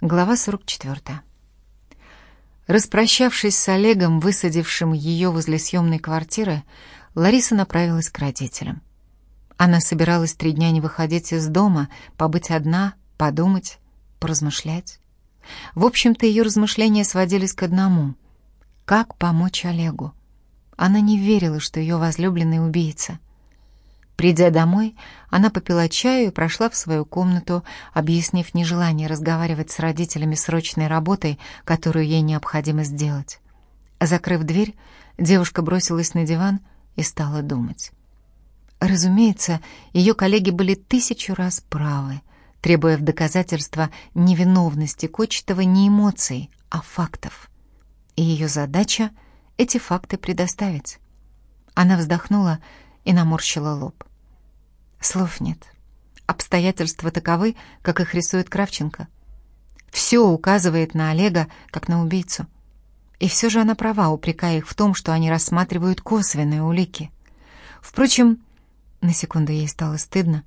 Глава 44. Распрощавшись с Олегом, высадившим ее возле съемной квартиры, Лариса направилась к родителям. Она собиралась три дня не выходить из дома, побыть одна, подумать, поразмышлять. В общем-то, ее размышления сводились к одному — как помочь Олегу. Она не верила, что ее возлюбленный убийца — Придя домой, она попила чаю и прошла в свою комнату, объяснив нежелание разговаривать с родителями срочной работой, которую ей необходимо сделать. Закрыв дверь, девушка бросилась на диван и стала думать. Разумеется, ее коллеги были тысячу раз правы, требуя в доказательство невиновности Кочетова не эмоций, а фактов. И ее задача — эти факты предоставить. Она вздохнула и наморщила лоб. Слов нет. Обстоятельства таковы, как их рисует Кравченко. Все указывает на Олега, как на убийцу. И все же она права, упрекая их в том, что они рассматривают косвенные улики. Впрочем, на секунду ей стало стыдно.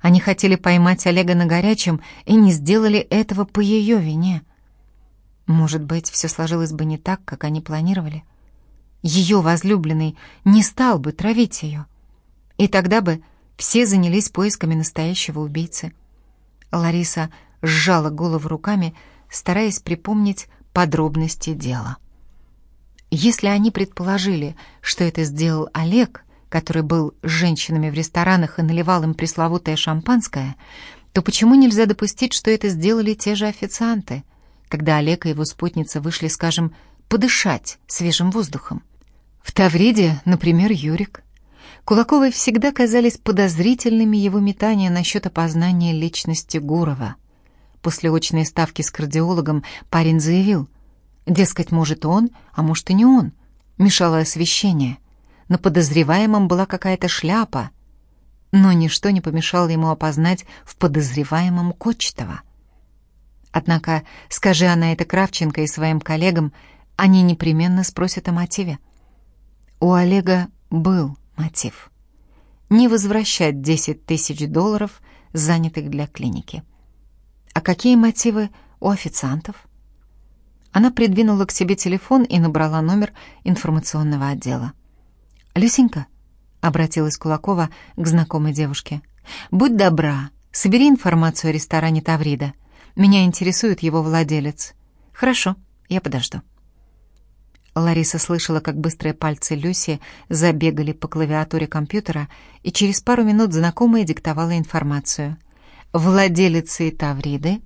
Они хотели поймать Олега на горячем и не сделали этого по ее вине. Может быть, все сложилось бы не так, как они планировали. Ее возлюбленный не стал бы травить ее. И тогда бы все занялись поисками настоящего убийцы. Лариса сжала голову руками, стараясь припомнить подробности дела. Если они предположили, что это сделал Олег, который был с женщинами в ресторанах и наливал им пресловутое шампанское, то почему нельзя допустить, что это сделали те же официанты, когда Олег и его спутница вышли, скажем, подышать свежим воздухом? В Тавриде, например, Юрик. Кулаковой всегда казались подозрительными его метания насчет опознания личности Гурова. После очной ставки с кардиологом парень заявил, дескать, может он, а может и не он. Мешало освещение. На подозреваемом была какая-то шляпа, но ничто не помешало ему опознать в подозреваемом Кочетова. Однако, скажи она это Кравченко и своим коллегам, они непременно спросят о мотиве. У Олега был мотив. Не возвращать 10 тысяч долларов, занятых для клиники. А какие мотивы у официантов? Она придвинула к себе телефон и набрала номер информационного отдела. «Люсенька», — обратилась Кулакова к знакомой девушке, — «будь добра, собери информацию о ресторане Таврида. Меня интересует его владелец». «Хорошо, я подожду». Лариса слышала, как быстрые пальцы Люси забегали по клавиатуре компьютера, и через пару минут знакомая диктовала информацию. Владелицей Тавриды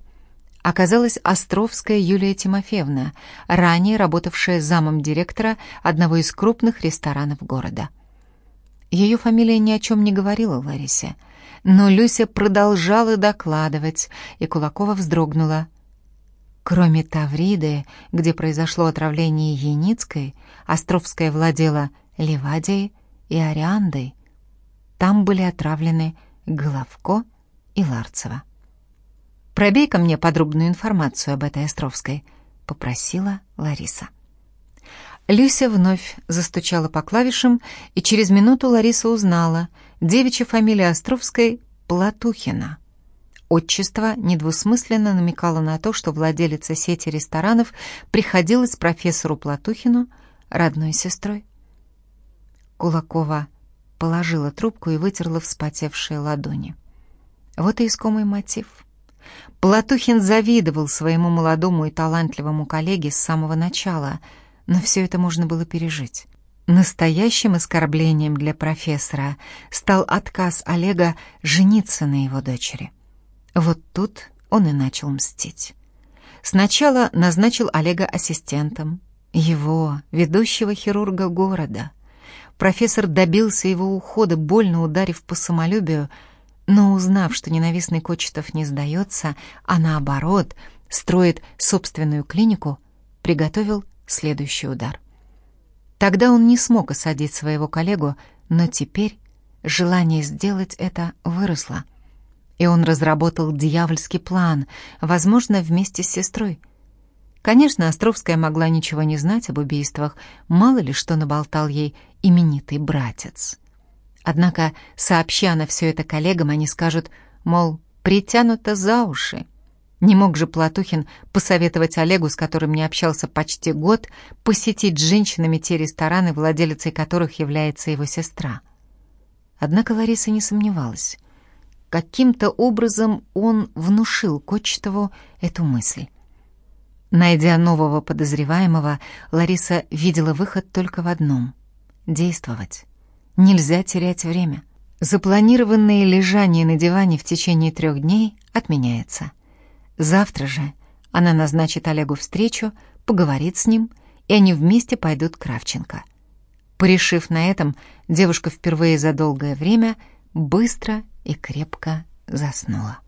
оказалась Островская Юлия Тимофеевна, ранее работавшая замом директора одного из крупных ресторанов города. Ее фамилия ни о чем не говорила Ларисе, но Люся продолжала докладывать, и Кулакова вздрогнула. Кроме Тавриды, где произошло отравление Яницкой, Островская владела Ливадией и Ариандой. Там были отравлены Головко и Ларцева. «Пробей-ка мне подробную информацию об этой Островской», — попросила Лариса. Люся вновь застучала по клавишам, и через минуту Лариса узнала девичья фамилия Островской — Платухина. Отчество недвусмысленно намекало на то, что владелица сети ресторанов приходилась профессору Платухину родной сестрой. Кулакова положила трубку и вытерла вспотевшие ладони. Вот и искомый мотив. Платухин завидовал своему молодому и талантливому коллеге с самого начала, но все это можно было пережить. Настоящим оскорблением для профессора стал отказ Олега жениться на его дочери. Вот тут он и начал мстить. Сначала назначил Олега ассистентом, его, ведущего хирурга города. Профессор добился его ухода, больно ударив по самолюбию, но узнав, что ненавистный Кочетов не сдается, а наоборот, строит собственную клинику, приготовил следующий удар. Тогда он не смог осадить своего коллегу, но теперь желание сделать это выросло — и он разработал дьявольский план, возможно, вместе с сестрой. Конечно, Островская могла ничего не знать об убийствах, мало ли что наболтал ей именитый братец. Однако, сообща на все это коллегам, они скажут, мол, притянуто за уши. Не мог же Платухин посоветовать Олегу, с которым не общался почти год, посетить с женщинами те рестораны, владелицей которых является его сестра. Однако Лариса не сомневалась. Каким-то образом он внушил Кочетову эту мысль. Найдя нового подозреваемого, Лариса видела выход только в одном — действовать. Нельзя терять время. Запланированное лежание на диване в течение трех дней отменяется. Завтра же она назначит Олегу встречу, поговорит с ним, и они вместе пойдут к Кравченко. Порешив на этом, девушка впервые за долгое время быстро и крепко заснула.